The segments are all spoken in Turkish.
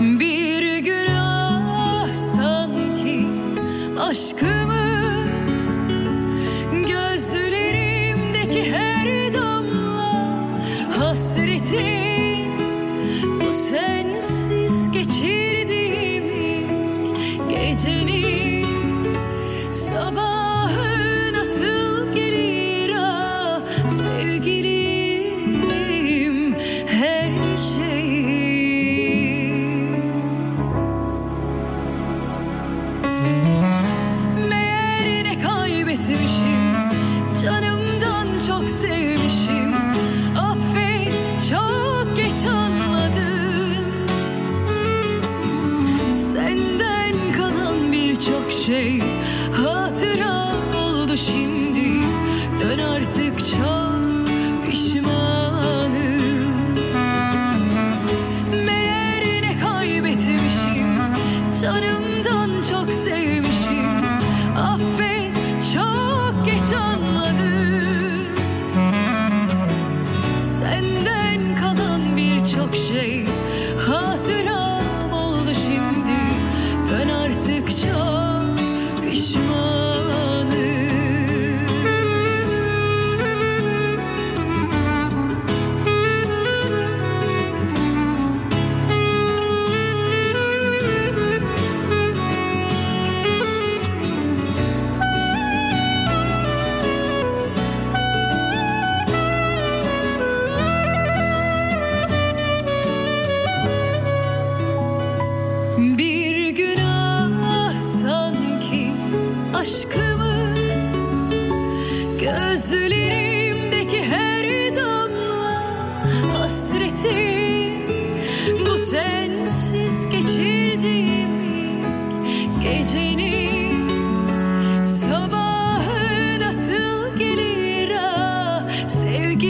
Bir günah sanki aşkımı çok sevmişim. Affet çok geç anladım. Senden kalan birçok şey Hatıra oldu şimdi. Dön artık çok pişmanım. Meğer ne kaybetmişim Canımdan Dön ilk gecenin Sabahı nasıl gelir ah sevgilim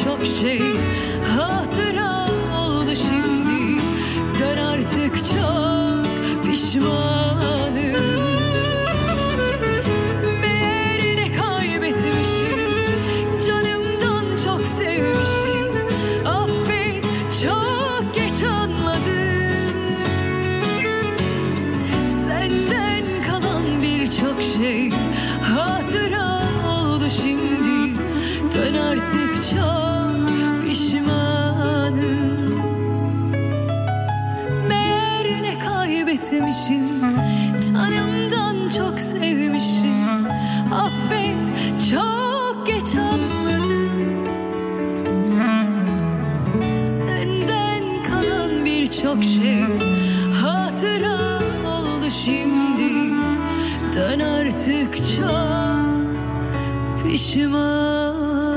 birçok şey Hatıra oldu şimdi. Dön artık çok pişmanım. Meğer kaybetmişim. Canımdan çok sevmişim. Affet çok geç anladım. Senden kalan birçok şey Hatıra oldu şimdi. Dön artık çok çok sevmişim. Affet çok geç anladım. Senden kalan birçok şey Hatıra oldu şimdi. Dön artık çok pişman